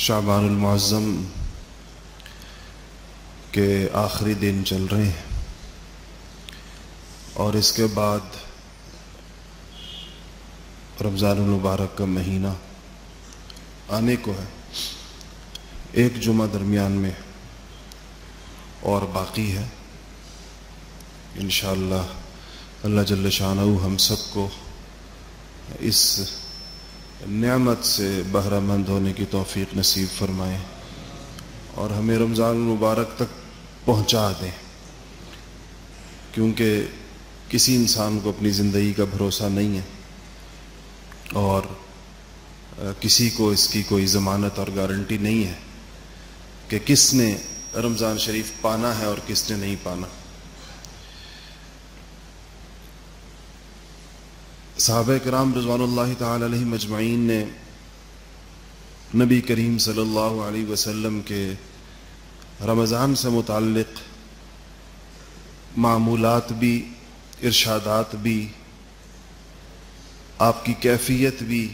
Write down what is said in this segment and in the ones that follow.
شعبان المعظم کے آخری دن چل رہے ہیں اور اس کے بعد رمضان المبارک کا مہینہ آنے کو ہے۔ ایک جمعہ درمیان میں اور باقی ہے۔ انشاءاللہ اللہ جل شانہ ہم سب کو اس نعمت سے بہرہ مند ہونے کی توفیق نصیب فرمائیں اور ہمیں رمضان المبارک تک پہنچا دیں کیونکہ کسی انسان کو اپنی زندگی کا بھروسہ نہیں ہے اور کسی کو اس کی کوئی ضمانت اور گارنٹی نہیں ہے کہ کس نے رمضان شریف پانا ہے اور کس نے نہیں پانا۔ صحابہ کرام رضوان اللہ تعالی علیہ مجمعین نے نبی کریم صلی اللہ علیہ وسلم کے رمضان سے متعلق معمولات بھی، ارشادات بھی، آپ کی کیفیت بھی،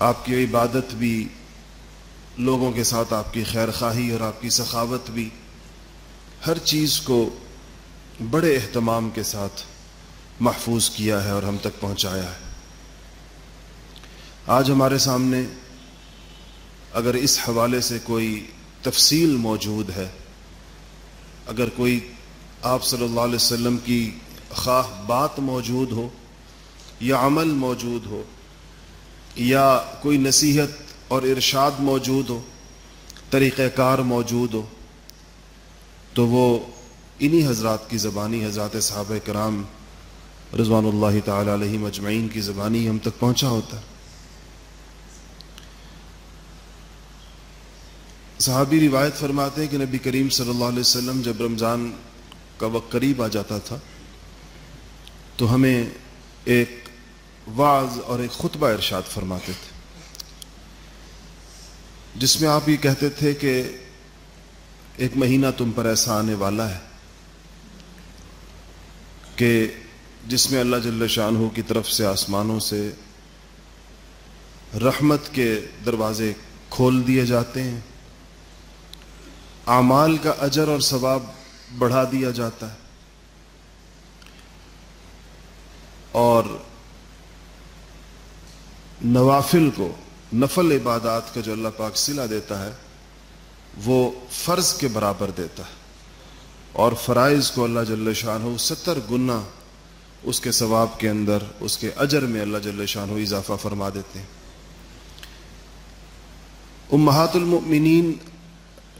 آپ کی عبادت بھی، لوگوں کے ساتھ آپ کی خیر خواہی اور آپ کی سخاوت بھی، ہر چیز کو بڑے اہتمام کے ساتھ محفوظ کیا ہے اور ہم تک پہنچایا ہے۔ آج ہمارے سامنے اگر اس حوالے سے کوئی تفصیل موجود ہے، اگر کوئی آپ صلی اللہ علیہ وسلم کی خواہ بات موجود ہو یا عمل موجود ہو یا کوئی نصیحت اور ارشاد موجود ہو، طریقہ کار موجود ہو، تو وہ انہی حضرات کی زبانی حضرات صحابہ کرام رضوان اللہ تعالی علیہ مجمعین کی زبانی ہم تک پہنچا ہوتا۔ صحابی روایت فرماتے ہیں کہ نبی کریم صلی اللہ علیہ وسلم جب رمضان کا وقت قریب آ جاتا تھا، تو ہمیں ایک وعظ اور ایک خطبہ ارشاد فرماتے تھے۔ جس میں آپ یہ کہتے تھے کہ ایک مہینہ تم پر ایسا آنے والا ہے کہ جس میں اللہ جل شاہ کی طرف سے آسمانوں سے رحمت کے دروازے کھول دیے جاتے ہیں۔ اعمال کا اجر اور ثواب بڑھا دیا جاتا ہے۔ اور نوافل کو، نفل عبادات کا جو اللہ پاک سلا دیتا ہے، وہ فرض کے برابر دیتا ہے۔ اور فرائض کو اللہ جل شاہ ستر گنا اس کے ثواب کے اندر، اس کے اجر میں اللہ جل شاہ اضافہ فرما دیتے ہیں۔ امہات المؤمنین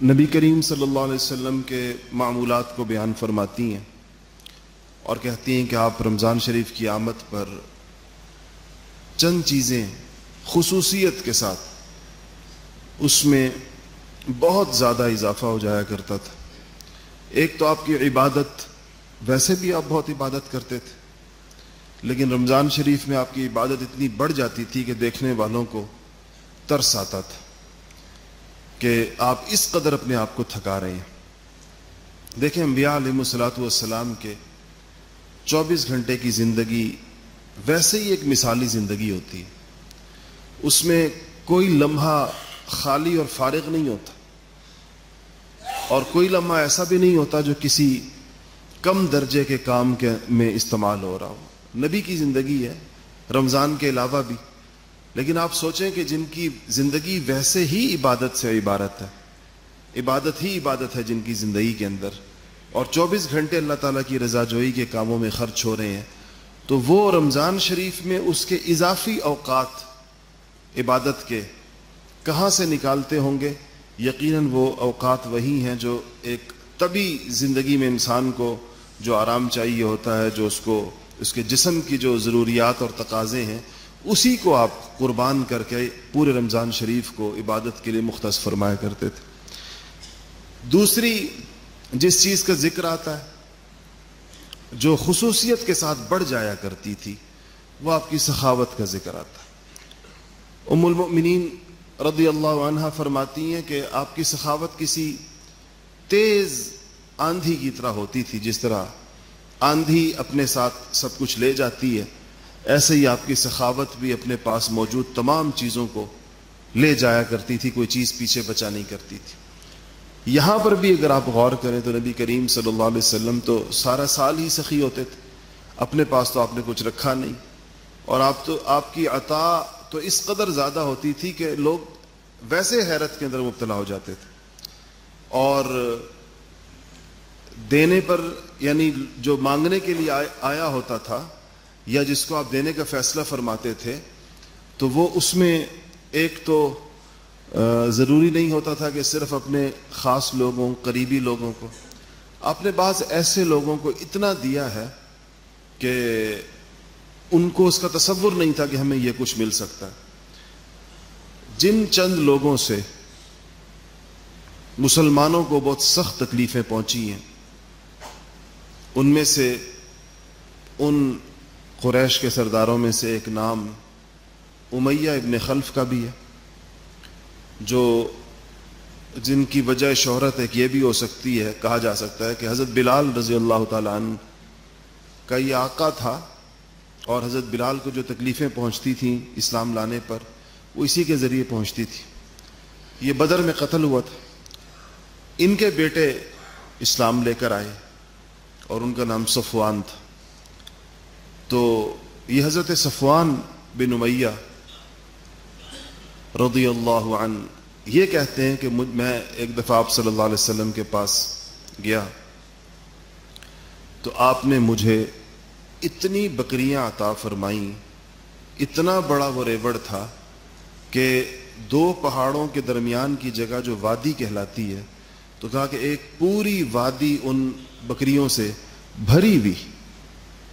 نبی کریم صلی اللہ علیہ وسلم کے معمولات کو بیان فرماتی ہیں اور کہتی ہیں کہ آپ رمضان شریف کی آمد پر چند چیزیں خصوصیت کے ساتھ اس میں بہت زیادہ اضافہ ہو جایا کرتا تھا۔ ایک تو آپ کی عبادت، ویسے بھی آپ بہت عبادت کرتے تھے۔ لیکن رمضان شریف میں آپ کی عبادت اتنی بڑھ جاتی تھی کہ دیکھنے والوں کو ترس آتا تھا کہ آپ اس قدر اپنے آپ کو تھکا رہے ہیں۔ دیکھیں انبیاء علیہ السلاۃ والسلام کے چوبیس گھنٹے کی زندگی ویسے ہی ایک مثالی زندگی ہوتی ہے۔ اس میں کوئی لمحہ خالی اور فارغ نہیں ہوتا اور کوئی لمحہ ایسا بھی نہیں ہوتا جو کسی کم درجے کے کام کے میں استعمال ہو رہا ہو۔ نبی کی زندگی ہے، رمضان کے علاوہ بھی۔ لیکن آپ سوچیں کہ جن کی زندگی ویسے ہی عبادت سے عبارت ہے، عبادت ہی عبادت ہے جن کی زندگی کے اندر۔ اور چوبیس گھنٹے اللہ تعالیٰ کی رضا جوئی کے کاموں میں خرچ ہو رہے ہیں، تو وہ رمضان شریف میں اس کے اضافی اوقات عبادت کے کہاں سے نکالتے ہوں گے؟ یقیناً وہ اوقات وہی ہیں جو ایک طبی زندگی میں انسان کو جو آرام چاہیے ہوتا ہے، جو اس کو اس کے جسم کی جو ضروریات اور تقاضے ہیں، اسی کو آپ قربان کر کے پورے رمضان شریف کو عبادت کے لیے مختص فرمایا کرتے تھے۔ دوسری، جس چیز کا ذکر آتا ہے، جو خصوصیت کے ساتھ بڑھ جایا کرتی تھی، وہ آپ کی سخاوت کا ذکر آتا ہے۔ ام المؤمنین رضی اللہ عنہ فرماتی ہیں کہ آپ کی سخاوت کسی تیز آندھی کی طرح ہوتی تھی، جس طرح آندھی اپنے ساتھ سب کچھ لے جاتی ہے۔ ایسے ہی آپ کی سخاوت بھی اپنے پاس موجود تمام چیزوں کو لے جایا کرتی تھی، کوئی چیز پیچھے بچا نہیں کرتی تھی۔ یہاں پر بھی اگر آپ غور کریں تو نبی کریم صلی اللہ علیہ وسلم تو سارا سال ہی سخی ہوتے تھے۔ اپنے پاس تو آپ نے کچھ رکھا نہیں۔ اور آپ تو، آپ کی عطا تو اس قدر زیادہ ہوتی تھی کہ لوگ ویسے حیرت کے اندر مبتلا ہو جاتے تھے۔ اور دینے پر یعنی جو مانگنے کے لیے آیا ہوتا تھا، یا جس کو آپ دینے کا فیصلہ فرماتے تھے، تو وہ اس میں ایک تو ضروری نہیں ہوتا تھا کہ صرف اپنے خاص لوگوں، قریبی لوگوں کو، آپ نے بعض ایسے لوگوں کو اتنا دیا ہے کہ ان کو اس کا تصور نہیں تھا کہ ہمیں یہ کچھ مل سکتا۔ جن چند لوگوں سے مسلمانوں کو بہت سخت تکلیفیں پہنچی ہیں ان میں سے ان قریش کے سرداروں میں سے ایک نام امیہ ابن خلف کا بھی ہے، جو جن کی وجہ شہرت ایک یہ بھی ہو سکتی ہے، کہا جا سکتا ہے کہ حضرت بلال رضی اللہ تعالیٰ عنہ کا یہ آقا تھا اور حضرت بلال کو جو تکلیفیں پہنچتی تھیں اسلام لانے پر، وہ اسی کے ذریعے پہنچتی تھی۔ یہ بدر میں قتل ہوا تھا۔ ان کے بیٹے اسلام لے کر آئے۔ اور ان کا نام صفوان تھا۔ تو یہ حضرت صفوان بن امیہ رضی اللہ عنہ یہ کہتے ہیں کہ میں ایک دفعہ آپ صلی اللہ علیہ وسلم کے پاس گیا۔ تو آپ نے مجھے اتنی بکریاں عطا فرمائیں، اتنا بڑا وہ ریوڑ تھا کہ دو پہاڑوں کے درمیان کی جگہ جو وادی کہلاتی ہے، تو کہا کہ ایک پوری وادی ان بکریوں سے بھری ہوئی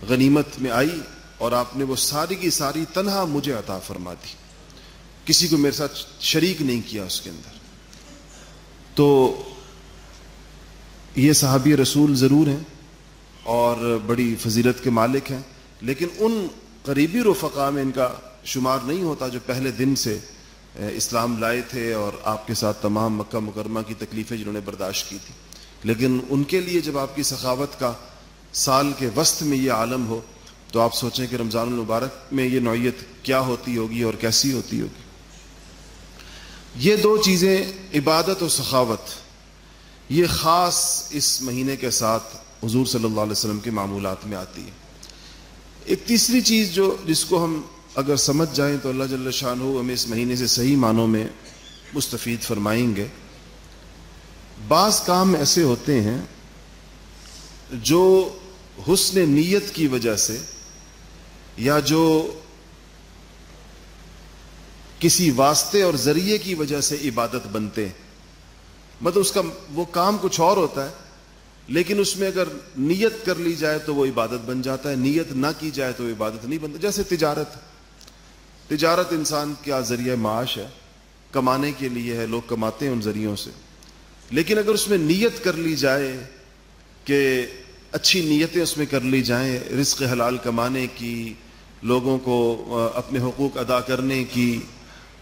غنیمت میں آئی اور آپ نے وہ ساری کی ساری تنہا مجھے عطا فرما دی۔ کسی کو میرے ساتھ شریک نہیں کیا اس کے اندر۔ تو یہ صحابی رسول ضرور ہیں اور بڑی فضیلت کے مالک ہیں، لیکن ان قریبی رفقا میں ان کا شمار نہیں ہوتا جو پہلے دن سے اسلام لائے تھے اور آپ کے ساتھ تمام مکہ مکرمہ کی تکلیفیں جنہوں نے برداشت کی تھی لیکن ان کے لیے جب آپ کی سخاوت کا سال کے وسط میں یہ عالم ہو، تو آپ سوچیں کہ رمضان المبارک میں یہ نوعیت کیا ہوتی ہوگی اور کیسی ہوتی ہوگی؟ یہ دو چیزیں عبادت و سخاوت، یہ خاص اس مہینے کے ساتھ حضور صلی اللہ علیہ وسلم کے معمولات میں آتی ہے۔ ایک تیسری چیز جو جس کو ہم اگر سمجھ جائیں تو اللہ جل شاہ ہمیں اس مہینے سے صحیح معنوں میں مستفید فرمائیں گے بعض کام ایسے ہوتے ہیں جو حسن نیت کی وجہ سے یا جو کسی واسطے اور ذریعے کی وجہ سے عبادت بنتے ہیں۔ مطلب اس کا وہ کام کچھ اور ہوتا ہے، لیکن اس میں اگر نیت کر لی جائے تو وہ عبادت بن جاتا ہے۔ نیت نہ کی جائے تو عبادت نہیں بنتا۔ جیسے تجارت تجارت انسان کیا ذریعہ معاش ہے، کمانے کے لیے ہے، لوگ کماتے ہیں ان ذریعوں سے۔ لیکن اگر اس میں نیت کر لی جائے کہ اچھی نیتیں اس میں کر لی جائیں، رزق حلال کمانے کی، لوگوں کو اپنے حقوق ادا کرنے کی،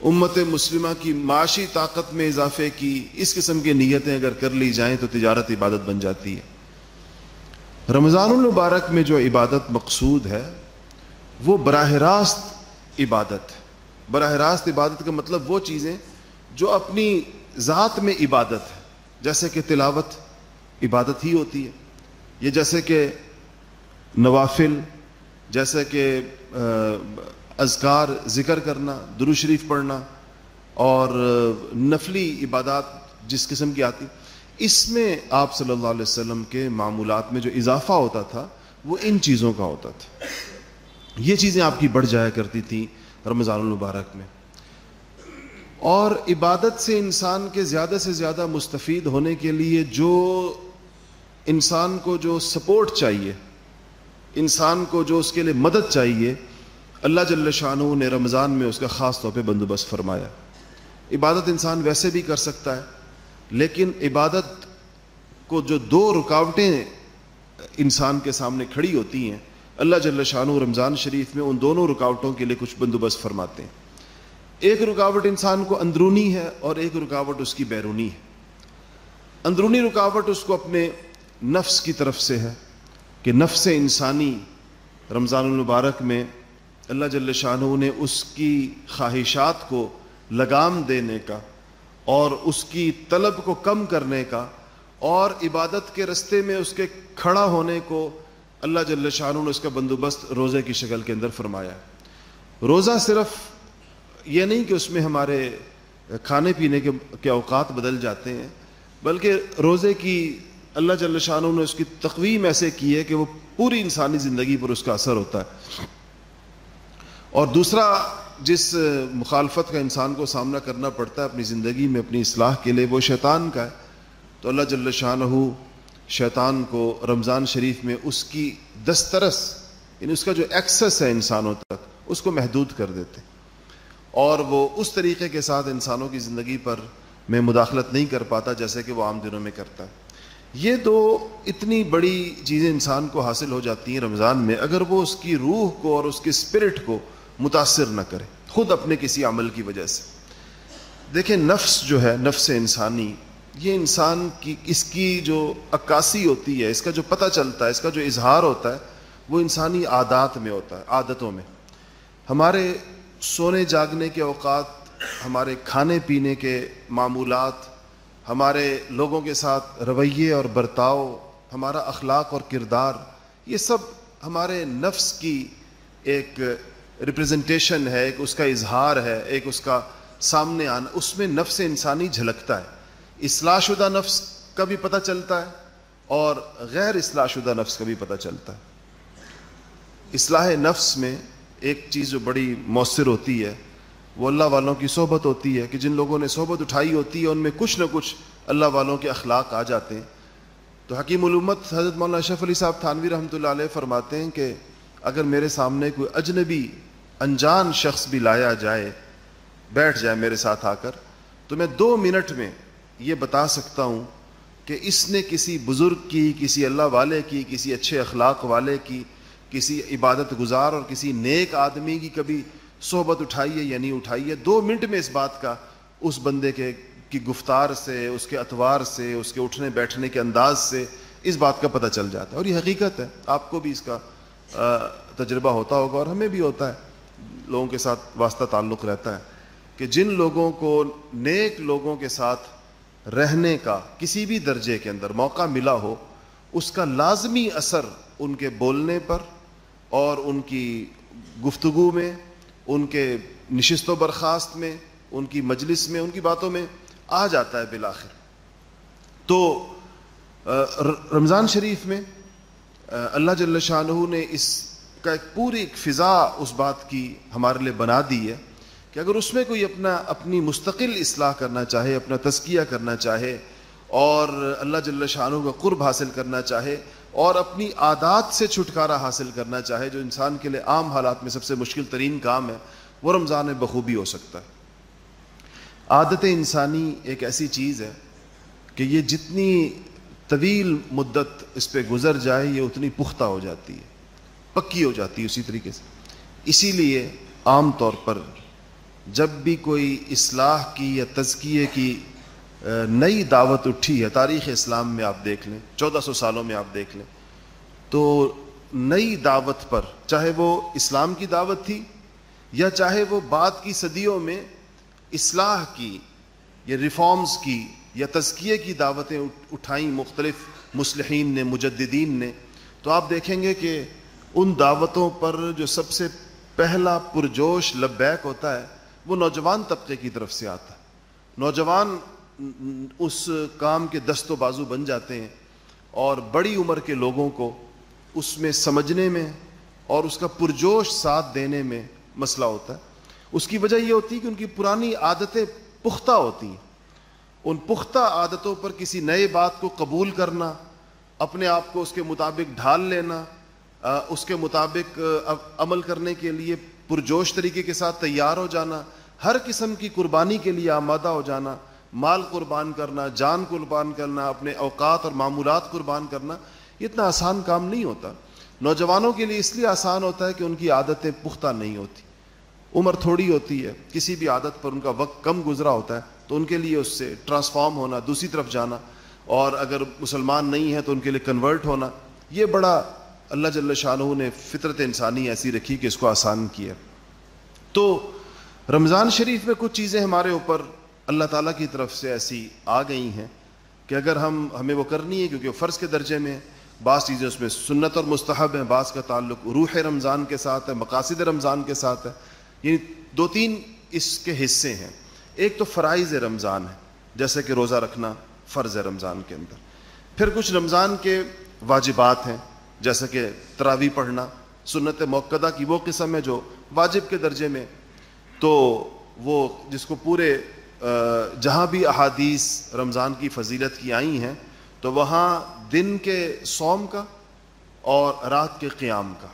امت مسلمہ کی معاشی طاقت میں اضافے کی، اس قسم کی نیتیں اگر کر لی جائیں تو تجارت عبادت بن جاتی ہے۔ رمضان المبارک میں جو عبادت مقصود ہے، وہ براہ راست عبادت براہ راست عبادت کا مطلب وہ چیزیں جو اپنی ذات میں عبادت ہے۔ جیسے کہ تلاوت عبادت ہی ہوتی ہے، یہ جیسے کہ نوافل، جیسے کہ اذکار، ذکر کرنا درو شریف پڑھنا اور نفلی عبادات جس قسم کی آتی، اس میں آپ صلی اللہ علیہ وسلم کے معمولات میں جو اضافہ ہوتا تھا، وہ ان چیزوں کا ہوتا تھا۔ یہ چیزیں آپ کی بڑھ جایا کرتی تھیں رمضان المبارک میں۔ اور عبادت سے انسان کے زیادہ سے زیادہ مستفید ہونے کے لیے جو انسان کو جو سپورٹ چاہیے، انسان کو جو اس کے لیے مدد چاہیے، اللہ جل شاہ نے رمضان میں اس کا خاص طور پہ بندوبست فرمایا۔ عبادت انسان ویسے بھی کر سکتا ہے، لیکن عبادت کو جو دو رکاوٹیں انسان کے سامنے کھڑی ہوتی ہیں، اللہ جل شاہ رمضان شریف میں ان دونوں رکاوٹوں کے لیے کچھ بندوبست فرماتے ہیں۔ ایک رکاوٹ انسان کو اندرونی ہے اور ایک رکاوٹ اس کی بیرونی ہے۔ اندرونی رکاوٹ اس کو اپنے نفس کی طرف سے ہے کہ نفس انسانی رمضان المبارک میں اللہ جل شاہ نے اس کی خواہشات کو لگام دینے کا اور اس کی طلب کو کم کرنے کا اور عبادت کے رستے میں اس کے کھڑا ہونے کو اللہ جل شاہ نے اس کا بندوبست روزے کی شکل کے اندر فرمایا ہے۔ روزہ صرف یہ نہیں کہ اس میں ہمارے کھانے پینے کے کے اوقات بدل جاتے ہیں، بلکہ روزے کی اللہ جل شاہ نے اس کی تقویم ایسے کی ہے کہ وہ پوری انسانی زندگی پر اس کا اثر ہوتا ہے۔ اور دوسرا، جس مخالفت کا انسان کو سامنا کرنا پڑتا ہے اپنی زندگی میں، اپنی اصلاح کے لیے، وہ شیطان کا ہے۔ تو اللہ جل شاہ شیطان کو رمضان شریف میں اس کی دسترس یعنی اس کا جو ایکسس ہے انسانوں تک اس کو محدود کر دیتے اور وہ اس طریقے کے ساتھ انسانوں کی زندگی پر میں مداخلت نہیں کر پاتا جیسے کہ وہ عام دنوں میں کرتا۔ ہے یہ دو اتنی بڑی چیزیں انسان کو حاصل ہو جاتی ہیں رمضان میں اگر وہ اس کی روح کو اور اس کی اسپرٹ کو متاثر نہ کرے، خود اپنے کسی عمل کی وجہ سے۔ دیکھیں نفس جو ہے، نفس انسانی، یہ انسان کی، اس کی جو عکاسی ہوتی ہے، اس کا جو پتہ چلتا ہے، اس کا جو اظہار ہوتا ہے، وہ انسانی عادات میں ہوتا ہے، عادتوں میں۔ ہمارے سونے جاگنے کے اوقات، ہمارے کھانے پینے کے معمولات، ہمارے لوگوں کے ساتھ رویے اور برتاؤ، ہمارا اخلاق اور کردار، یہ سب ہمارے نفس کی ایک ریپرزنٹیشن ہے، ایک اس کا اظہار ہے، ایک اس کا سامنے آنا، اس میں نفس انسانی جھلکتا ہے۔ اصلاح شدہ نفس کا بھی پتہ چلتا ہے اور غیر اصلاح شدہ نفس کا بھی پتہ چلتا ہے۔ اصلاح نفس میں ایک چیز جو بڑی مؤثر ہوتی ہے، وہ اللہ والوں کی صحبت ہوتی ہے کہ جن لوگوں نے صحبت اٹھائی ہوتی ہے، ان میں کچھ نہ کچھ اللہ والوں کے اخلاق آ جاتے ہیں۔ تو حکیم علومت حضرت مولانا اشرف علی صاحب تھانوی رحمۃ اللہ علیہ فرماتے ہیں کہ اگر میرے سامنے کوئی اجنبی انجان شخص بھی لایا جائے، بیٹھ جائے میرے ساتھ آ کر، تو میں دو منٹ میں یہ بتا سکتا ہوں کہ اس نے کسی بزرگ کی، کسی اللہ والے کی، کسی اچھے اخلاق والے کی کسی عبادت گزار اور کسی نیک آدمی کی کبھی صحبت اٹھائی ہے یا نہیں اٹھائی ہے، دو منٹ میں اس بات کا اس بندے کے کی گفتار سے، اس کے اتوار سے، اس کے اٹھنے بیٹھنے کے انداز سے اس بات کا پتہ چل جاتا ہے اور یہ حقیقت ہے۔ آپ کو بھی اس کا تجربہ ہوتا ہوگا اور ہمیں بھی ہوتا ہے۔ لوگوں کے ساتھ واسطہ تعلق رہتا ہے کہ جن لوگوں کو نیک لوگوں کے ساتھ رہنے کا کسی بھی درجے کے اندر موقع ملا ہو، اس کا لازمی اثر ان کے بولنے پر اور ان کی گفتگو میں، ان کے نشست و برخاست میں، ان کی مجلس میں، ان کی باتوں میں آ جاتا ہے بالآخر۔ تو رمضان شریف میں اللہ جل شاہ نے اس کا ایک پوری ایک فضا اس بات کی ہمارے لیے بنا دی ہے کہ اگر اس میں کوئی اپنا، اپنی مستقل اصلاح کرنا چاہے، اپنا تزکیہ کرنا چاہے اور اللہ جل شاہ کا قرب حاصل کرنا چاہے اور اپنی عادات سے چھٹکارا حاصل کرنا چاہے، جو انسان کے لیے عام حالات میں سب سے مشکل ترین کام ہے، وہ رمضان بخوبی ہو سکتا ہے۔ عادت انسانی ایک ایسی چیز ہے کہ یہ جتنی طویل مدت اس پہ گزر جائے، یہ اتنی پختہ ہو جاتی ہے، پکی ہو جاتی ہے اسی طریقے سے۔ اسی لیے عام طور پر جب بھی کوئی اصلاح کی یا تزکیے کی نئی دعوت اٹھی ہے، تاریخ اسلام میں آپ دیکھ لیں، چودہ سو سالوں میں آپ دیکھ لیں۔ تو نئی دعوت پر، چاہے وہ اسلام کی دعوت تھی یا چاہے وہ بعد کی صدیوں میں اصلاح کی، یا ریفارمز کی، یا تزکیے کی دعوتیں اٹھائیں مختلف مسلحین نے، مجددین نے، تو آپ دیکھیں گے کہ ان دعوتوں پر جو سب سے پہلا پرجوش لبیک ہوتا ہے، وہ نوجوان طبقے کی طرف سے آتا ہے۔ نوجوان اس کام کے دست و بازو بن جاتے ہیں اور بڑی عمر کے لوگوں کو اس میں سمجھنے میں اور اس کا پرجوش ساتھ دینے میں مسئلہ ہوتا ہے۔ اس کی وجہ یہ ہوتی ہے کہ ان کی پرانی عادتیں پختہ ہوتی ہیں۔ ان پختہ عادتوں پر کسی نئے بات کو قبول کرنا، اپنے آپ کو اس کے مطابق ڈھال لینا اس کے مطابق عمل کرنے کے لیے پرجوش طریقے کے ساتھ تیار ہو جانا، ہر قسم کی قربانی کے لیے آمادہ ہو جانا مال قربان کرنا، جان قربان کرنا، اپنے اوقات اور معمولات قربان کرنا، یہ اتنا آسان کام نہیں ہوتا۔ نوجوانوں کے لیے اس لیے آسان ہوتا ہے کہ ان کی عادتیں پختہ نہیں ہوتی۔ عمر تھوڑی ہوتی ہے، کسی بھی عادت پر ان کا وقت کم گزرا ہوتا ہے، تو ان کے لیے اس سے ٹرانسفارم ہونا، دوسری طرف جانا۔ اور اگر مسلمان نہیں ہے تو ان کے لیے کنورٹ ہونا۔ یہ بڑا اللہ جل شاہ نے فطرت انسانی ایسی رکھی کہ اس کو آسان کیا۔ تو رمضان شریف میں کچھ چیزیں ہمارے اوپر اللہ تعالیٰ کی طرف سے ایسی آ گئی ہیں کہ اگر ہم، ہمیں وہ کرنی ہے کیونکہ وہ فرض کے درجے میں بعض چیزیں اس میں سنت اور مستحب ہیں، بعض کا تعلق روح رمضان کے ساتھ ہے، مقاصد رمضان کے ساتھ ہے۔ یعنی دو تین اس کے حصے ہیں۔ ایک تو فرائض رمضان ہے، جیسے کہ روزہ رکھنا فرض ہے رمضان کے اندر۔ پھر کچھ رمضان کے واجبات ہیں، جیسے کہ تراوی پڑھنا، سنت موقع کی وہ قسم ہے جو واجب کے درجے میں تو وہ جس کو پورے جہاں بھی احادیث رمضان کی فضیلت کی آئی ہیں، تو وہاں دن کے سوم کا اور رات کے قیام کا۔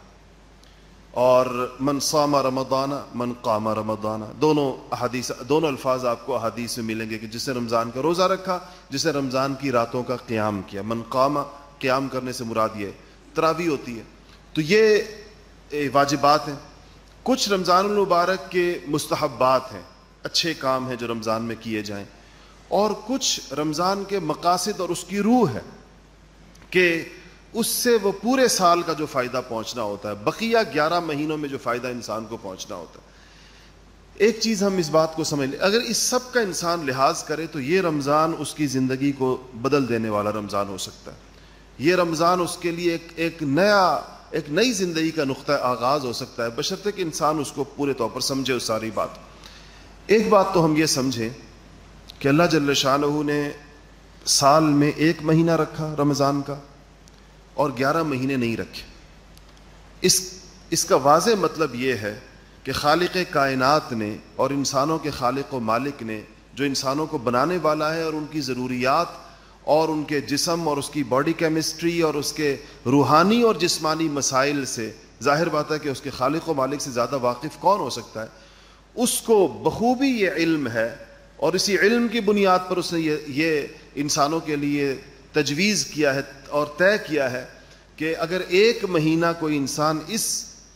اور من صام رمضانہ من قام رمضانہ دونوں احادیث، دونوں الفاظ آپ کو احادیث میں ملیں گے کہ جسے رمضان کا روزہ رکھا جسے رمضان کی راتوں کا قیام کیا۔ من قام، قیام کرنے سے مراد یہ تراوی ہوتی ہے۔ تو یہ واجبات ہیں۔ کچھ رمضان المبارک کے مستحبات ہیں۔ اچھے کام ہیں جو رمضان میں کیے جائیں۔ اور کچھ رمضان کے مقاصد اور اس کی روح ہے کہ اس سے وہ پورے سال کا جو فائدہ پہنچنا ہوتا ہے، بقیہ گیارہ مہینوں میں جو فائدہ انسان کو پہنچنا ہوتا ہے۔ ایک چیز ہم اس بات کو سمجھ لیں، اگر اس سب کا انسان لحاظ کرے تو یہ رمضان اس کی زندگی کو بدل دینے والا رمضان ہو سکتا ہے۔ یہ رمضان اس کے لیے ایک ایک نیا، ایک نئی زندگی کا نقطۂ آغاز ہو سکتا ہے۔ بشرطے کہ انسان اس کو پورے طور پر سمجھے اس ساری بات ایک بات تو ہم یہ سمجھیں کہ اللہ جل شاہ نے سال میں ایک مہینہ رکھا رمضان کا اور گیارہ مہینے نہیں رکھے۔ اس اس کا واضح مطلب یہ ہے کہ خالق کائنات نے اور انسانوں کے خالق و مالک نے جو انسانوں کو بنانے والا ہے اور ان کی ضروریات اور ان کے جسم اور اس کی باڈی کیمسٹری اور اس کے روحانی اور جسمانی مسائل سے ظاہر بات ہے کہ اس کے خالق و مالک سے زیادہ واقف کون ہو سکتا ہے۔ اس کو بخوبی یہ علم ہے اور اسی علم کی بنیاد پر اس نے یہ یہ انسانوں کے لیے تجویز کیا ہے اور طے کیا ہے کہ اگر ایک مہینہ کوئی انسان اس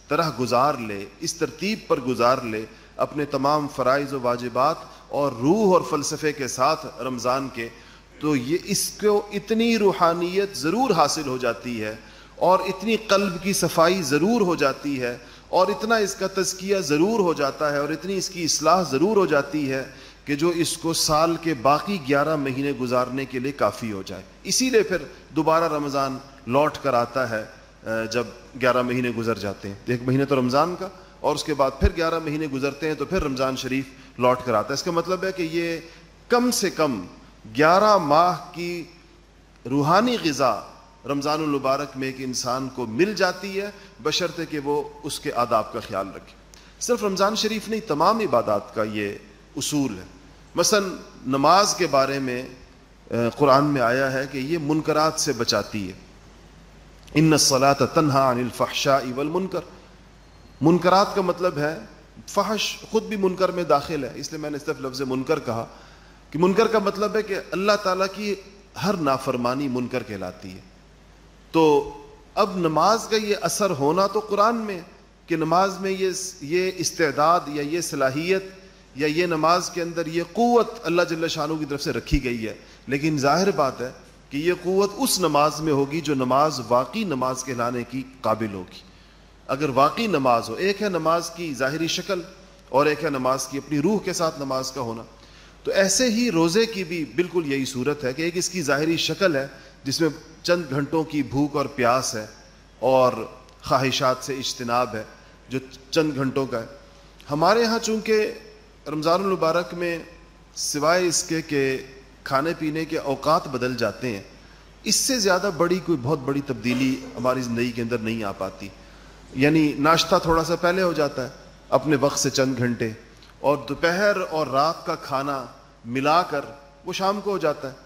طرح گزار لے، اس ترتیب پر گزار لے اپنے تمام فرائض و واجبات اور روح اور فلسفے کے ساتھ رمضان کے، تو یہ اس کو اتنی روحانیت ضرور حاصل ہو جاتی ہے اور اتنی قلب کی صفائی ضرور ہو جاتی ہے اور اتنا اس کا تزکیہ ضرور ہو جاتا ہے اور اتنی اس کی اصلاح ضرور ہو جاتی ہے کہ جو اس کو سال کے باقی گیارہ مہینے گزارنے کے لیے کافی ہو جائے۔ اسی لیے پھر دوبارہ رمضان لوٹ کر آتا ہے جب گیارہ مہینے گزر جاتے ہیں۔ ایک مہینے تو رمضان کا اور اس کے بعد پھر گیارہ مہینے گزرتے ہیں تو پھر رمضان شریف لوٹ کر آتا ہے۔ اس کا مطلب ہے کہ یہ کم سے کم گیارہ ماہ کی روحانی غذا رمضان المبارک میں ایک انسان کو مل جاتی ہے، بشرطے کہ وہ اس کے آداب کا خیال رکھے۔ صرف رمضان شریف نہیں، تمام عبادات کا یہ اصول ہے۔ مثلا نماز کے بارے میں قرآن میں آیا ہے کہ یہ منکرات سے بچاتی ہے۔ ان صلاح تنہا عن الفحشاء والمنکر۔ منکرات کا مطلب ہے، فحش خود بھی منکر میں داخل ہے۔ اس لیے میں نے صرف لفظ منکر کہا کہ منکر کا مطلب ہے کہ اللہ تعالیٰ کی ہر نافرمانی منکر کہلاتی ہے۔ تو اب نماز کا یہ اثر ہونا تو قرآن میں کہ نماز میں یہ یہ استعداد یا یہ صلاحیت یا یہ نماز کے اندر یہ قوت اللہ جل شاہ کی طرف سے رکھی گئی ہے۔ لیکن ظاہر بات ہے کہ یہ قوت اس نماز میں ہوگی جو نماز واقعی نماز کہلانے کی قابل ہوگی۔ اگر واقعی نماز ہو، ایک ہے نماز کی ظاہری شکل اور ایک ہے نماز کی اپنی روح کے ساتھ نماز کا ہونا۔ تو ایسے ہی روزے کی بھی بالکل یہی صورت ہے کہ ایک اس کی ظاہری شکل ہے جس میں چند گھنٹوں کی بھوک اور پیاس ہے اور خواہشات سے اجتناب ہے، جو چند گھنٹوں کا ہے۔ ہمارے ہاں چونکہ رمضان المبارک میں سوائے اس کے کہ کھانے پینے کے اوقات بدل جاتے ہیں، اس سے زیادہ بڑی کوئی بہت بڑی تبدیلی ہماری زندگی کے اندر نہیں آ پاتی۔ یعنی ناشتہ تھوڑا سا پہلے ہو جاتا ہے، اپنے وقت سے چند گھنٹے، اور دوپہر اور رات کا کھانا ملا کر وہ شام کو ہو جاتا ہے۔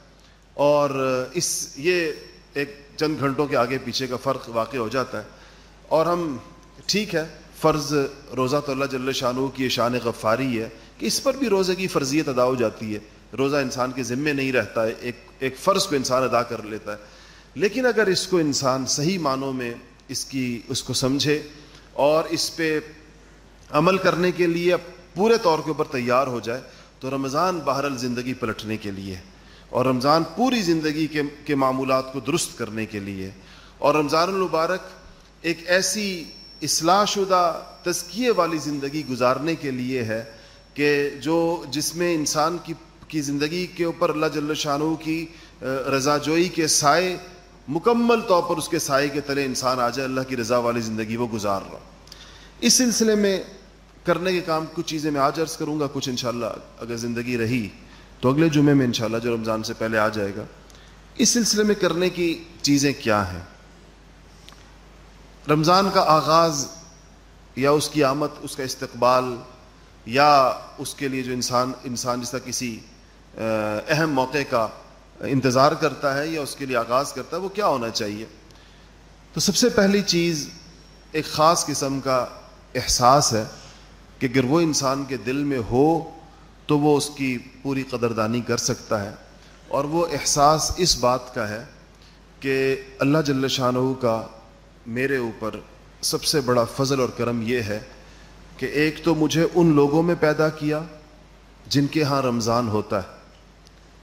اور اس یہ ایک چند گھنٹوں کے آگے پیچھے کا فرق واقع ہو جاتا ہے اور ہم ٹھیک ہے، فرض روزہ تو اللہ جل شاہ کی شان غفاری ہے کہ اس پر بھی روزے کی فرضیت ادا ہو جاتی ہے۔ روزہ انسان کے ذمے نہیں رہتا ہے، ایک ایک فرض کو انسان ادا کر لیتا ہے۔ لیکن اگر اس کو انسان صحیح معنوں میں اس کی، اس کو سمجھے اور اس پہ عمل کرنے کے لیے پورے طور کے اوپر تیار ہو جائے تو رمضان بہرحال زندگی پلٹنے کے لیے اور رمضان پوری زندگی کے کے معمولات کو درست کرنے کے لیے۔ اور رمضان المبارک ایک ایسی اصلاح شدہ، تزکیے والی زندگی گزارنے کے لیے ہے کہ جو جس میں انسان کی کی زندگی کے اوپر اللہ جل شاہ کی رضا جوئی کے سائے، مکمل طور پر اس کے سائے کے تلے انسان آ جائے، اللہ کی رضا والی زندگی وہ گزار رہا۔ اس سلسلے میں کرنے کے کام، کچھ چیزیں میں آج عرض کروں گا، کچھ انشاءاللہ اگر زندگی رہی تو اگلے جمعے میں انشاءاللہ جو رمضان سے پہلے آ جائے گا، اس سلسلے میں کرنے کی چیزیں کیا ہیں؟ رمضان کا آغاز یا اس کی آمد، اس کا استقبال یا اس کے لیے جو انسان انسان جس طرح کسی اہم موقع کا انتظار کرتا ہے یا اس کے لیے آغاز کرتا ہے، وہ کیا ہونا چاہیے؟ تو سب سے پہلی چیز ایک خاص قسم کا احساس ہے کہ اگر وہ انسان کے دل میں ہو تو وہ اس کی پوری قدردانی کر سکتا ہے اور وہ احساس اس بات کا ہے کہ اللہ جل شاہ کا میرے اوپر سب سے بڑا فضل اور کرم یہ ہے کہ ایک تو مجھے ان لوگوں میں پیدا کیا جن کے ہاں رمضان ہوتا ہے۔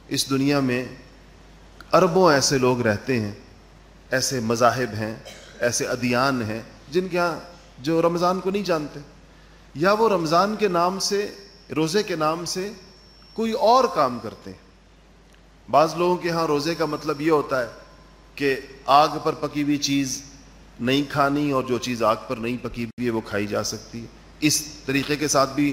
اس دنیا میں اربوں ایسے لوگ رہتے ہیں، ایسے مذاہب ہیں، ایسے ادیان ہیں جن کے ہاں جو رمضان کو نہیں جانتے۔ یا وہ رمضان کے نام سے روزے کے نام سے کوئی اور کام کرتے ہیں۔ بعض لوگوں کے ہاں روزے کا مطلب یہ ہوتا ہے کہ آگ پر پکی ہوئی چیز نہیں کھانی اور جو چیز آگ پر نہیں پکی ہوئی ہے وہ کھائی جا سکتی ہے۔ اس طریقے کے ساتھ بھی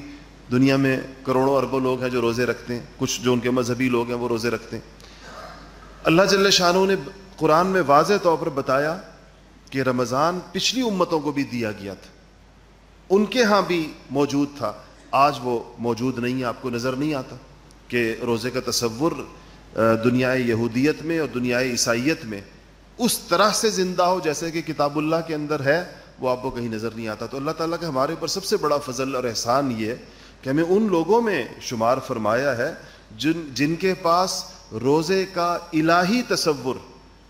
دنیا میں کروڑوں اربوں لوگ ہیں جو روزے رکھتے ہیں۔ کچھ جو ان کے مذہبی لوگ ہیں وہ روزے رکھتے ہیں۔ اللہ جل شاہ نے قرآن میں واضح طور پر بتایا کہ رمضان پچھلی امتوں کو بھی دیا گیا تھا۔ ان کے ہاں بھی موجود تھا۔ آج وہ موجود نہیں ہے، آپ کو نظر نہیں آتا کہ روزے کا تصور دنیا یہودیت میں اور دنیا عیسائیت میں اس طرح سے زندہ ہو جیسے کہ کتاب اللہ کے اندر ہے، وہ آپ کو کہیں نظر نہیں آتا۔ تو اللہ تعالیٰ کا ہمارے اوپر سب سے بڑا فضل اور احسان یہ ہے کہ ہمیں ان لوگوں میں شمار فرمایا ہے جن جن کے پاس روزے کا الہی تصور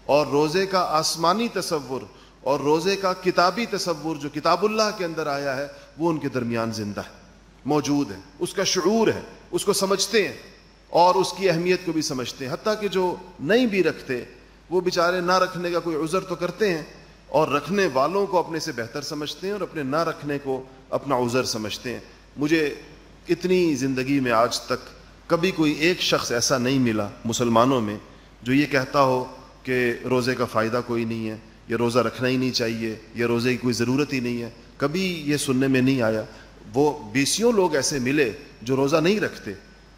اور روزے کا آسمانی تصور اور روزے کا کتابی تصور جو کتاب اللہ کے اندر آیا ہے، وہ ان کے درمیان زندہ ہے۔ موجود ہے اس کا شعور ہے، اس کو سمجھتے ہیں اور اس کی اہمیت کو بھی سمجھتے ہیں۔ حتیٰ کہ جو نہیں بھی رکھتے، وہ بیچارے نہ رکھنے کا کوئی عذر تو کرتے ہیں اور رکھنے والوں کو اپنے سے بہتر سمجھتے ہیں اور اپنے نہ رکھنے کو اپنا عذر سمجھتے ہیں۔ مجھے اتنی زندگی میں آج تک کبھی کوئی ایک شخص ایسا نہیں ملا مسلمانوں میں جو یہ کہتا ہو کہ روزے کا فائدہ کوئی نہیں ہے یا روزہ رکھنا ہی نہیں چاہیے یا روزے کی کوئی ضرورت ہی نہیں ہے۔ کبھی یہ سننے میں نہیں آیا۔ وہ بیسیوں لوگ ایسے ملے جو روزہ نہیں رکھتے،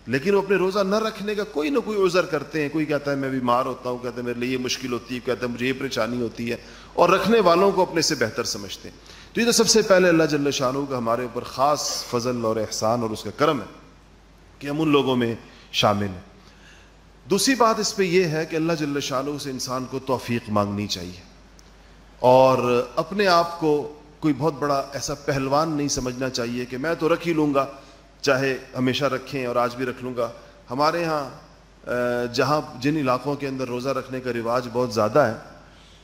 لیکن وہ اپنے روزہ نہ رکھنے کا کوئی نہ کوئی عذر کرتے ہیں۔ کوئی کہتا ہے میں بیمار ہوتا ہوں، کہتا ہے میرے لیے یہ مشکل ہوتی ہے، کہتا ہے مجھے یہ پریشانی ہوتی ہے۔ اور رکھنے والوں کو اپنے سے بہتر سمجھتے ہیں۔ تو یہ تو سب سے پہلے اللہ جل شاہ کا ہمارے اوپر خاص فضل اور احسان اور اس کا کرم ہے کہ ہم ان لوگوں میں شامل ہیں۔ دوسری بات اس پہ یہ ہے کہ اللہ جل شاہ سے انسان کو توفیق مانگنی چاہیے اور اپنے آپ کو کوئی بہت بڑا ایسا پہلوان نہیں سمجھنا چاہیے کہ میں تو رکھ ہی لوں گا، چاہے ہمیشہ رکھیں اور آج بھی رکھ لوں گا۔ ہمارے ہاں جہاں جن علاقوں کے اندر روزہ رکھنے کا رواج بہت زیادہ ہے،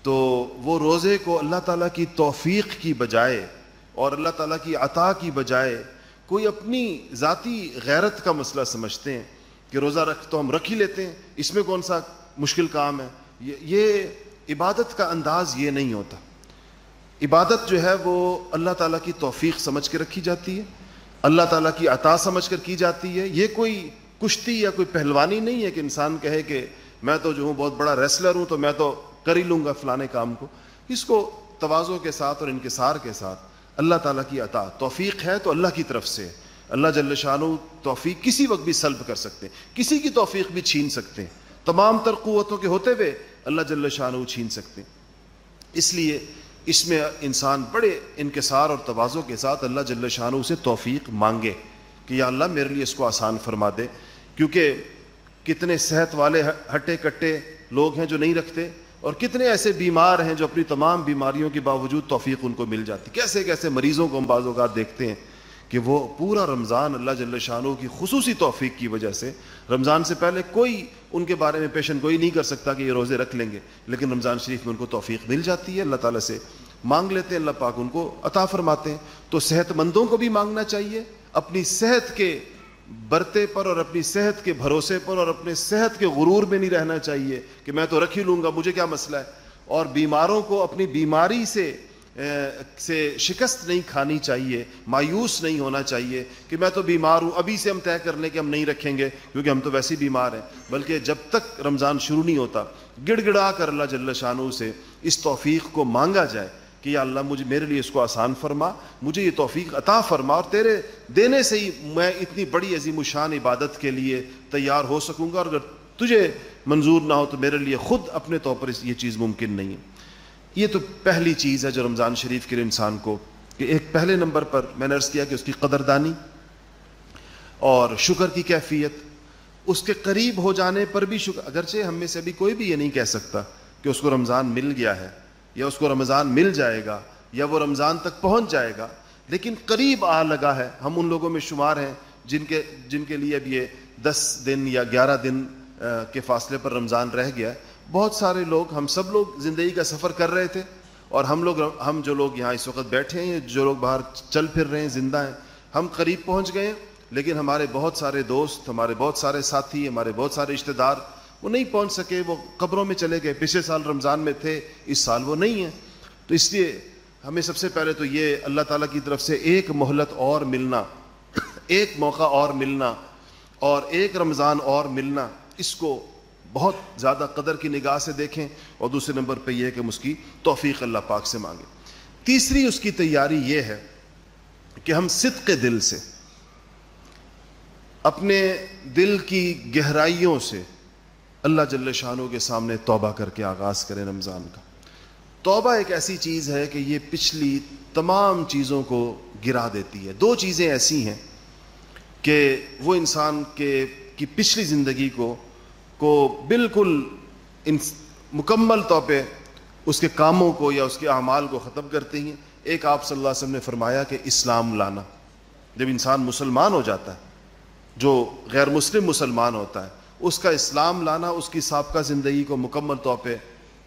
تو وہ روزے کو اللہ تعالیٰ کی توفیق کی بجائے اور اللہ تعالیٰ کی عطا کی بجائے کوئی اپنی ذاتی غیرت کا مسئلہ سمجھتے ہیں کہ روزہ رکھ تو ہم رکھ ہی لیتے ہیں۔ اس میں کون سا مشکل کام ہے؟ یہ عبادت کا انداز یہ نہیں ہوتا۔ عبادت جو ہے وہ اللہ تعالیٰ کی توفیق سمجھ کے رکھی جاتی ہے، اللہ تعالیٰ کی عطا سمجھ کر کی جاتی ہے۔ یہ کوئی کشتی یا کوئی پہلوانی نہیں ہے کہ انسان کہے کہ میں تو جو ہوں بہت بڑا ریسلر ہوں تو میں تو کر ہی لوں گا فلانے کام کو۔ اس کو توازوں کے ساتھ اور انکسار کے ساتھ اللہ تعالیٰ کی عطا، توفیق ہے تو اللہ کی طرف سے۔ اللہ جل شاہ توفیق کسی وقت بھی سلب کر سکتے ہیں، کسی کی توفیق بھی چھین سکتے ہیں۔ تمام تر قوتوں کے ہوتے ہوئے اللہ جل شاہ چھین سکتے ہیں۔ اس لیے اس میں انسان بڑے انکسار اور توازوں کے ساتھ اللہ جل شاہ سے توفیق مانگے کہ یا اللہ میرے لیے اس کو آسان فرما دے، کیونکہ کتنے صحت والے ہٹے کٹے لوگ ہیں جو نہیں رکھتے اور کتنے ایسے بیمار ہیں جو اپنی تمام بیماریوں کے باوجود توفیق ان کو مل جاتی۔ کیسے کیسے مریضوں کو ہم بعض اوقات دیکھتے ہیں کہ وہ پورا رمضان اللہ جل شاہ کی خصوصی توفیق کی وجہ سے رمضان سے پہلے کوئی ان کے بارے میں پیشن گوئی نہیں کر سکتا کہ یہ روزے رکھ لیں گے، لیکن رمضان شریف میں ان کو توفیق مل جاتی ہے، اللہ تعالیٰ سے مانگ لیتے ہیں، اللہ پاک ان کو عطا فرماتے ہیں۔ تو صحت مندوں کو بھی مانگنا چاہیے، اپنی صحت کے برتے پر اور اپنی صحت کے بھروسے پر اور اپنے صحت کے غرور میں نہیں رہنا چاہیے کہ میں تو رکھ ہی لوں گا، مجھے کیا مسئلہ ہے؟ اور بیماروں کو اپنی بیماری سے سے شکست نہیں کھانی چاہیے، مایوس نہیں ہونا چاہیے کہ میں تو بیمار ہوں، ابھی سے ہم طے کر لیں کہ ہم نہیں رکھیں گے، کیونکہ ہم تو ویسے بیمار ہیں۔ بلکہ جب تک رمضان شروع نہیں ہوتا گڑ گڑا کر اللہ جل شاہ سے اس توفیق کو مانگا جائے کہ یا اللہ مجھے، میرے لیے اس کو آسان فرما، مجھے یہ توفیق عطا فرما اور تیرے دینے سے ہی میں اتنی بڑی عظیم و شان عبادت کے لیے تیار ہو سکوں گا۔ اور اگر تجھے منظور نہ ہو تو میرے لیے خود اپنے طور پر یہ چیز ممکن نہیں ہے۔ یہ تو پہلی چیز ہے جو رمضان شریف کے لیے انسان کو کہ ایک پہلے نمبر پر میں نے عرض کیا کہ اس کی قدردانی اور شکر کی کیفیت، اس کے قریب ہو جانے پر بھی شکر، اگرچہ ہم میں سے ابھی کوئی بھی یہ نہیں کہہ سکتا کہ اس کو رمضان مل گیا ہے یا اس کو رمضان مل جائے گا یا وہ رمضان تک پہنچ جائے گا، لیکن قریب آ لگا ہے۔ ہم ان لوگوں میں شمار ہیں جن کے جن کے لیے اب یہ دس دن یا گیارہ دن کے فاصلے پر رمضان رہ گیا بہت سارے لوگ، ہم سب لوگ زندگی کا سفر کر رہے تھے اور ہم لوگ، ہم جو لوگ یہاں اس وقت بیٹھے ہیں، جو لوگ باہر چل پھر رہے ہیں، زندہ ہیں، ہم قریب پہنچ گئے لیکن ہمارے بہت سارے دوست، ہمارے بہت سارے ساتھی، ہمارے بہت سارے رشتے دار، وہ نہیں پہنچ سکے، وہ قبروں میں چلے گئے۔ پچھلے سال رمضان میں تھے، اس سال وہ نہیں ہیں۔ تو اس لیے ہمیں سب سے پہلے تو یہ اللہ تعالیٰ کی طرف سے ایک مہلت اور ملنا، ایک موقع اور ملنا، اور ایک رمضان اور ملنا، اس کو بہت زیادہ قدر کی نگاہ سے دیکھیں اور دوسرے نمبر پہ یہ کہ ہم اس کی توفیق اللہ پاک سے مانگیں۔ تیسری اس کی تیاری یہ ہے کہ ہم صدق دل سے، اپنے دل کی گہرائیوں سے اللہ جل شانوں کے سامنے توبہ کر کے آغاز کریں رمضان کا۔ توبہ ایک ایسی چیز ہے کہ یہ پچھلی تمام چیزوں کو گرا دیتی ہے۔ دو چیزیں ایسی ہیں کہ وہ انسان کے، کی پچھلی زندگی کو کو بالکل ان مکمل طور پہ اس کے کاموں کو یا اس کے اعمال کو ختم کرتی ہیں۔ ایک آپ صلی اللہ علیہ وسلم نے فرمایا کہ اسلام لانا، جب انسان مسلمان ہو جاتا ہے، جو غیر مسلم مسلمان ہوتا ہے، اس کا اسلام لانا اس کی سابقہ زندگی کو مکمل طور پہ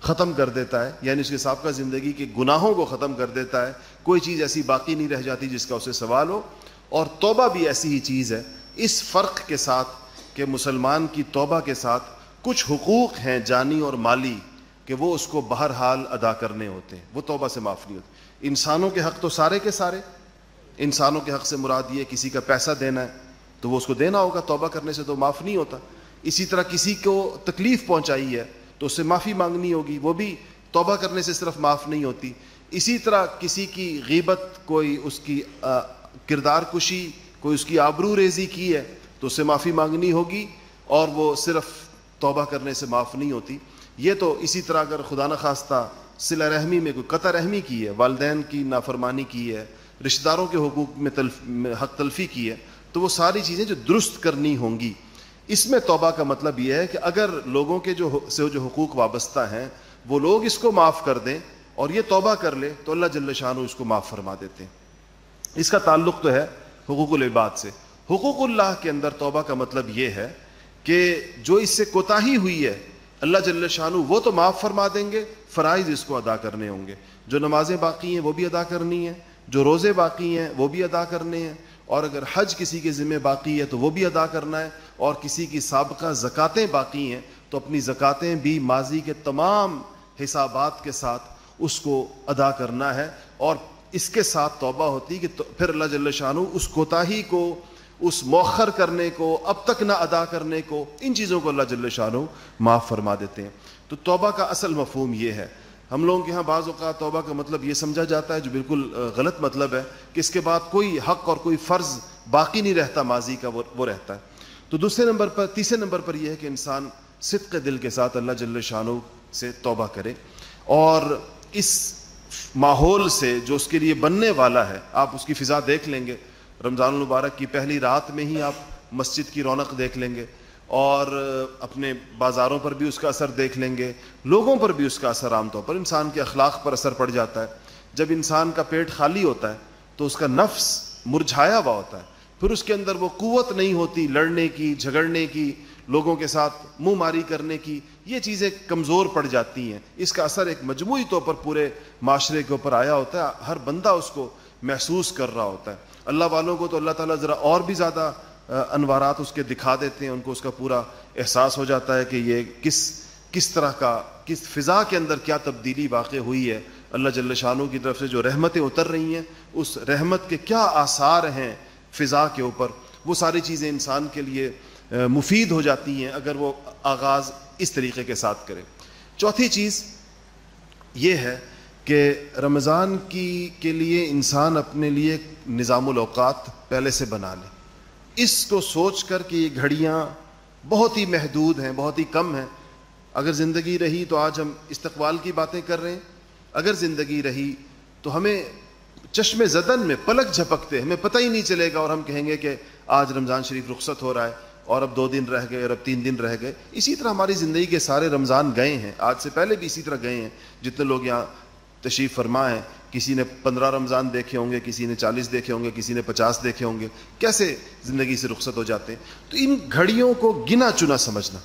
ختم کر دیتا ہے۔ یعنی اس کے سابقہ زندگی کے گناہوں کو ختم کر دیتا ہے۔ کوئی چیز ایسی باقی نہیں رہ جاتی جس کا اسے سوال ہو۔ اور توبہ بھی ایسی ہی چیز ہے۔ اس فرق کے ساتھ کہ مسلمان کی توبہ کے ساتھ کچھ حقوق ہیں جانی اور مالی کہ وہ اس کو بہرحال ادا کرنے ہوتے ہیں۔ وہ توبہ سے معاف نہیں ہوتے۔ انسانوں کے حق تو سارے کے سارے۔ انسانوں کے حق سے مراد یہ کسی کا پیسہ دینا ہے تو وہ اس کو دینا ہوگا، توبہ کرنے سے تو معاف نہیں ہوتا۔ اسی طرح کسی کو تکلیف پہنچائی ہے تو اس سے معافی مانگنی ہوگی، وہ بھی توبہ کرنے سے صرف معاف نہیں ہوتی۔ اسی طرح کسی کی غیبت، کوئی اس کی کردار کشی، کوئی اس کی آبرو ریزی کی ہے تو اس سے معافی مانگنی ہوگی اور وہ صرف توبہ کرنے سے معاف نہیں ہوتی۔ یہ تو اسی طرح اگر خدا نخواستہ صلہ رحمی میں کوئی قطع رحمی کی ہے، والدین کی نافرمانی کی ہے، رشتہ داروں کے حقوق میں تلف حق تلفی کی ہے، تو وہ ساری چیزیں جو درست کرنی ہوں گی۔ اس میں توبہ کا مطلب یہ ہے کہ اگر لوگوں کے جو سے جو حقوق وابستہ ہیں، وہ لوگ اس کو معاف کر دیں اور یہ توبہ کر لے، تو اللہ جل شاہ اس کو معاف فرما دیتے ہیں۔ اس کا تعلق تو ہے حقوق العباد سے۔ حقوق اللہ کے اندر توبہ کا مطلب یہ ہے کہ جو اس سے کوتاہی ہوئی ہے، اللہ جل شاہ وہ تو معاف فرما دیں گے، فرائض اس کو ادا کرنے ہوں گے۔ جو نمازیں باقی ہیں وہ بھی ادا کرنی ہیں، جو روزے باقی ہیں وہ بھی ادا کرنے ہیں۔ اور اگر حج کسی کے ذمہ باقی ہے تو وہ بھی ادا کرنا ہے۔ اور کسی کی سابقہ زکاتیں باقی ہیں تو اپنی زکاتیں بھی ماضی کے تمام حسابات کے ساتھ اس کو ادا کرنا ہے۔ اور اس کے ساتھ توبہ ہوتی کہ پھر اللہ جل شاہ اس کوتاہی کو اس موخر کرنے کو، اب تک نہ ادا کرنے کو، ان چیزوں کو اللہ جل شاہ معاف فرما دیتے ہیں۔ تو توبہ کا اصل مفہوم یہ ہے۔ ہم لوگوں کے یہاں بعض اوقات توبہ کا مطلب یہ سمجھا جاتا ہے، جو بالکل غلط مطلب ہے کہ اس کے بعد کوئی حق اور کوئی فرض باقی نہیں رہتا، ماضی کا وہ رہتا ہے۔ تو دوسرے نمبر پر، تیسرے نمبر پر یہ ہے کہ انسان صدق دل کے ساتھ اللہ جل شاہ سے توبہ کرے۔ اور اس ماحول سے جو اس کے لیے بننے والا ہے، آپ اس کی فضا دیکھ لیں گے۔ رمضان المبارک کی پہلی رات میں ہی آپ مسجد کی رونق دیکھ لیں گے اور اپنے بازاروں پر بھی اس کا اثر دیکھ لیں گے، لوگوں پر بھی اس کا اثر عام طور پر، انسان کے اخلاق پر اثر پڑ جاتا ہے۔ جب انسان کا پیٹ خالی ہوتا ہے تو اس کا نفس مرجھایا ہوا ہوتا ہے، پھر اس کے اندر وہ قوت نہیں ہوتی لڑنے کی، جھگڑنے کی، لوگوں کے ساتھ منہ ماری کرنے کی، یہ چیزیں کمزور پڑ جاتی ہیں۔ اس کا اثر ایک مجموعی طور پر پورے معاشرے کے اوپر آیا ہوتا ہے، ہر بندہ اس کو محسوس کر رہا ہوتا ہے۔ اللہ والوں کو تو اللہ تعالیٰ ذرا اور بھی زیادہ انوارات اس کے دکھا دیتے ہیں، ان کو اس کا پورا احساس ہو جاتا ہے کہ یہ کس کس طرح کا، کس فضا کے اندر کیا تبدیلی واقع ہوئی ہے۔ اللہ جل شانوں کی طرف سے جو رحمتیں اتر رہی ہیں، اس رحمت کے کیا آثار ہیں فضا کے اوپر، وہ ساری چیزیں انسان کے لیے مفید ہو جاتی ہیں اگر وہ آغاز اس طریقے کے ساتھ کرے چوتھی چیز یہ ہے کہ رمضان کی، کے لیے انسان اپنے لیے نظام الاوقات پہلے سے بنا لے۔ اس کو سوچ کر کہ یہ گھڑیاں بہت ہی محدود ہیں، بہت ہی کم ہیں۔ اگر زندگی رہی تو آج ہم استقبال کی باتیں کر رہے ہیں۔ اگر زندگی رہی تو ہمیں چشم زدن میں پلک جھپکتے، ہمیں پتہ ہی نہیں چلے گا اور ہم کہیں گے کہ آج رمضان شریف رخصت ہو رہا ہے اور اب دو دن رہ گئے اور اب تین دن رہ گئے۔ اسی طرح ہماری زندگی کے سارے رمضان گئے ہیں۔ آج سے پہلے بھی اسی طرح گئے ہیں۔ جتنے لوگ یہاں تشریف فرمائیں، کسی نے پندرہ رمضان دیکھے ہوں گے، کسی نے چالیس دیکھے ہوں گے، کسی نے پچاس دیکھے ہوں گے، کیسے زندگی سے رخصت ہو جاتے ہیں؟ تو ان گھڑیوں کو گنا چنا سمجھنا۔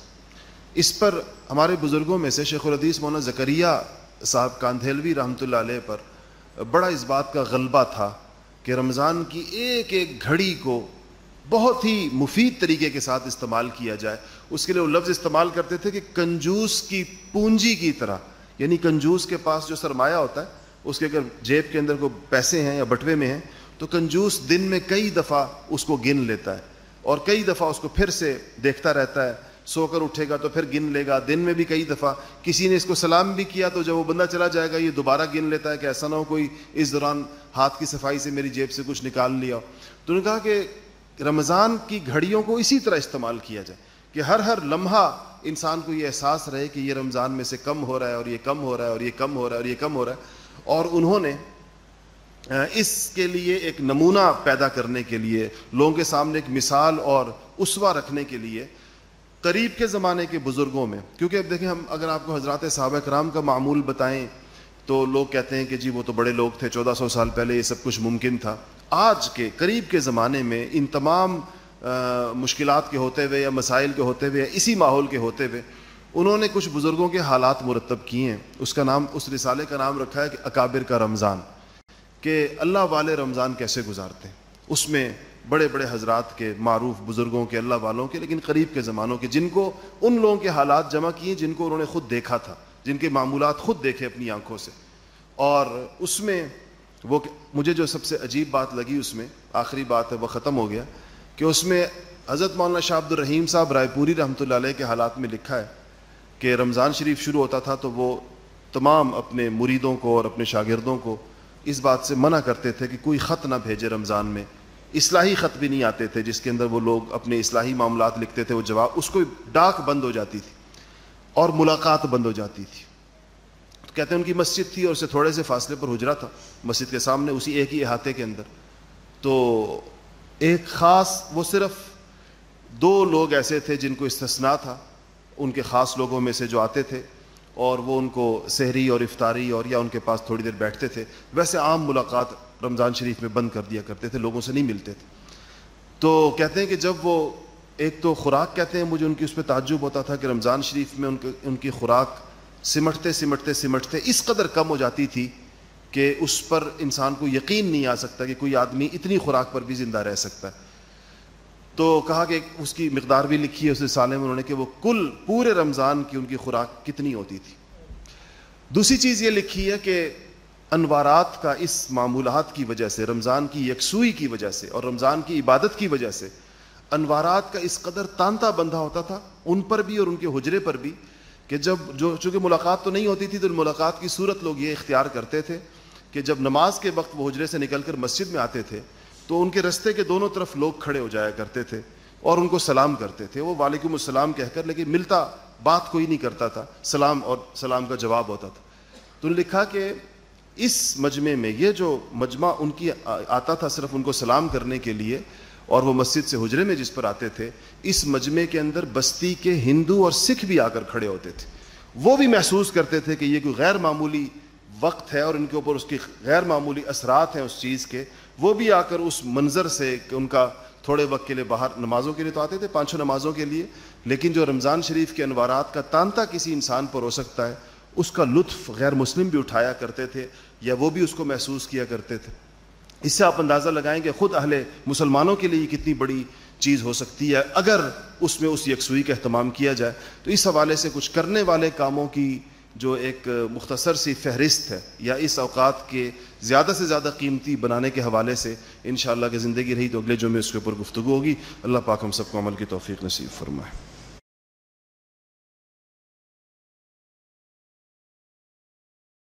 اس پر ہمارے بزرگوں میں سے شیخ الحدیث مولانا زکریہ صاحب کاندھیلوی رحمۃ اللہ علیہ پر بڑا اس بات کا غلبہ تھا کہ رمضان کی ایک ایک گھڑی کو بہت ہی مفید طریقے کے ساتھ استعمال کیا جائے۔ اس کے لیے وہ لفظ استعمال کرتے تھے کہ کنجوس کی پونجی کی طرح۔ یعنی کنجوس کے پاس جو سرمایہ ہوتا ہے، اس کے اگر جیب کے اندر کوئی پیسے ہیں یا بٹوے میں ہیں، تو کنجوس دن میں کئی دفعہ اس کو گن لیتا ہے اور کئی دفعہ اس کو پھر سے دیکھتا رہتا ہے، سو کر اٹھے گا تو پھر گن لے گا۔ دن میں بھی کئی دفعہ کسی نے اس کو سلام بھی کیا تو جب وہ بندہ چلا جائے گا، یہ دوبارہ گن لیتا ہے کہ ایسا نہ ہو کوئی اس دوران ہاتھ کی صفائی سے میری جیب سے کچھ نکال لیا تو نے کہا کہ رمضان کی گھڑیوں کو اسی طرح استعمال کیا جائے۔ کہ ہر ہر لمحہ انسان کو یہ احساس رہے کہ یہ رمضان میں سے کم ہو رہا ہے اور یہ کم ہو رہا ہے اور یہ کم ہو رہا ہے اور یہ کم ہو رہا ہے اور انہوں نے اس کے لیے ایک نمونہ پیدا کرنے کے لیے، لوگوں کے سامنے ایک مثال اور اسوا رکھنے کے لیے قریب کے زمانے کے بزرگوں میں، کیونکہ اب دیکھیں ہم اگر آپ کو حضرات صحابہ کرام کا معمول بتائیں تو لوگ کہتے ہیں کہ جی وہ تو بڑے لوگ تھے، چودہ سو سال پہلے یہ سب کچھ ممکن تھا۔ آج کے قریب کے زمانے میں ان تمام مشکلات کے ہوتے ہوئے یا مسائل کے ہوتے ہوئے یا اسی ماحول کے ہوتے ہوئے انہوں نے کچھ بزرگوں کے حالات مرتب کیے ہیں۔ اس کا نام، اس رسالے کا نام رکھا ہے کہ اکابر کا رمضان، کہ اللہ والے رمضان کیسے گزارتے ہیں۔ اس میں بڑے بڑے حضرات کے معروف بزرگوں کے، اللہ والوں کے، لیکن قریب کے زمانوں کے، جن کو، ان لوگوں کے حالات جمع کیے جن کو انہوں نے خود دیکھا تھا، جن کے معمولات خود دیکھے اپنی آنکھوں سے۔ اور اس میں وہ، مجھے جو سب سے عجیب بات لگی اس میں، آخری بات ہے، وہ ختم ہو گیا۔ کہ اس میں حضرت مولانا شاہ عبد الرحیم صاحب رائے پوری رحمۃ اللہ علیہ کے حالات میں لکھا ہے کہ رمضان شریف شروع ہوتا تھا تو وہ تمام اپنے مریدوں کو اور اپنے شاگردوں کو اس بات سے منع کرتے تھے کہ کوئی خط نہ بھیجے رمضان میں۔ اصلاحی خط بھی نہیں آتے تھے جس کے اندر وہ لوگ اپنے اصلاحی معاملات لکھتے تھے، وہ جواب، اس کو ڈاک بند ہو جاتی تھی اور ملاقات بند ہو جاتی تھی۔ تو کہتے ہیں ان کی مسجد تھی اور اسے تھوڑے سے فاصلے پر حجرا تھا مسجد کے سامنے اسی ایک ہی احاطے کے اندر۔ تو ایک خاص، وہ صرف دو لوگ ایسے تھے جن کو استثناء تھا، ان کے خاص لوگوں میں سے جو آتے تھے، اور وہ ان کو سحری اور افطاری اور یا ان کے پاس تھوڑی دیر بیٹھتے تھے۔ ویسے عام ملاقات رمضان شریف میں بند کر دیا کرتے تھے، لوگوں سے نہیں ملتے تھے۔ تو کہتے ہیں کہ جب وہ ایک تو خوراک کہتے ہیں، مجھے ان کی اس پہ تعجب ہوتا تھا کہ رمضان شریف میں ان کے، ان کی خوراک سمٹتے سمٹتے سمٹتے اس قدر کم ہو جاتی تھی کہ اس پر انسان کو یقین نہیں آ سکتا کہ کوئی آدمی اتنی خوراک پر بھی زندہ رہ سکتا ہے۔ تو کہا کہ اس کی مقدار بھی لکھی ہے اس رسالے میں انہوں نے کہ وہ کل پورے رمضان کی ان کی خوراک کتنی ہوتی تھی۔ دوسری چیز یہ لکھی ہے کہ انوارات کا اس معمولات کی وجہ سے، رمضان کی یکسوئی کی وجہ سے اور رمضان کی عبادت کی وجہ سے انوارات کا اس قدر تانتا بندھا ہوتا تھا، ان پر بھی اور ان کے حجرے پر بھی، کہ جب جو چونکہ ملاقات تو نہیں ہوتی تھی تو ملاقات کی صورت لوگ یہ اختیار کرتے تھے۔ کہ جب نماز کے وقت وہ حجرے سے نکل کر مسجد میں آتے تھے، تو ان کے رستے کے دونوں طرف لوگ کھڑے ہو جایا کرتے تھے اور ان کو سلام کرتے تھے۔ وہ وعلیکم السلام کہہ کر، لیکن ملتا بات کوئی نہیں کرتا تھا، سلام اور سلام کا جواب ہوتا تھا۔ تو نے لکھا کہ اس مجمع میں یہ جو مجمع ان کی آتا تھا صرف ان کو سلام کرنے کے لیے اور وہ مسجد سے حجرے میں جس پر آتے تھے، اس مجمع کے اندر بستی کے ہندو اور سکھ بھی آ کر کھڑے ہوتے تھے۔ وہ بھی محسوس کرتے تھے کہ یہ کوئی غیر معمولی وقت ہے اور ان کے اوپر اس کی غیر معمولی اثرات ہیں اس چیز کے، وہ بھی آ کر اس منظر سے کہ ان کا تھوڑے وقت کے لیے باہر نمازوں کے لیے تو آتے تھے، پانچوں نمازوں کے لیے، لیکن جو رمضان شریف کے انوارات کا تانتا کسی انسان پر ہو سکتا ہے، اس کا لطف غیر مسلم بھی اٹھایا کرتے تھے یا وہ بھی اس کو محسوس کیا کرتے تھے۔ اس سے آپ اندازہ لگائیں کہ خود اہل مسلمانوں کے لیے کتنی بڑی چیز ہو سکتی ہے، اگر اس میں اس یکسوئی کا اہتمام کیا جائے۔ تو اس حوالے سے کچھ کرنے والے کاموں کی جو ایک مختصر سی فہرست ہے یا اس اوقات کے زیادہ سے زیادہ قیمتی بنانے کے حوالے سے انشاءاللہ کہ زندگی رہی تو اگلے جمعے اس کے اوپر گفتگو ہوگی۔ اللہ پاک ہم سب کو عمل کی توفیق نصیب فرمائے۔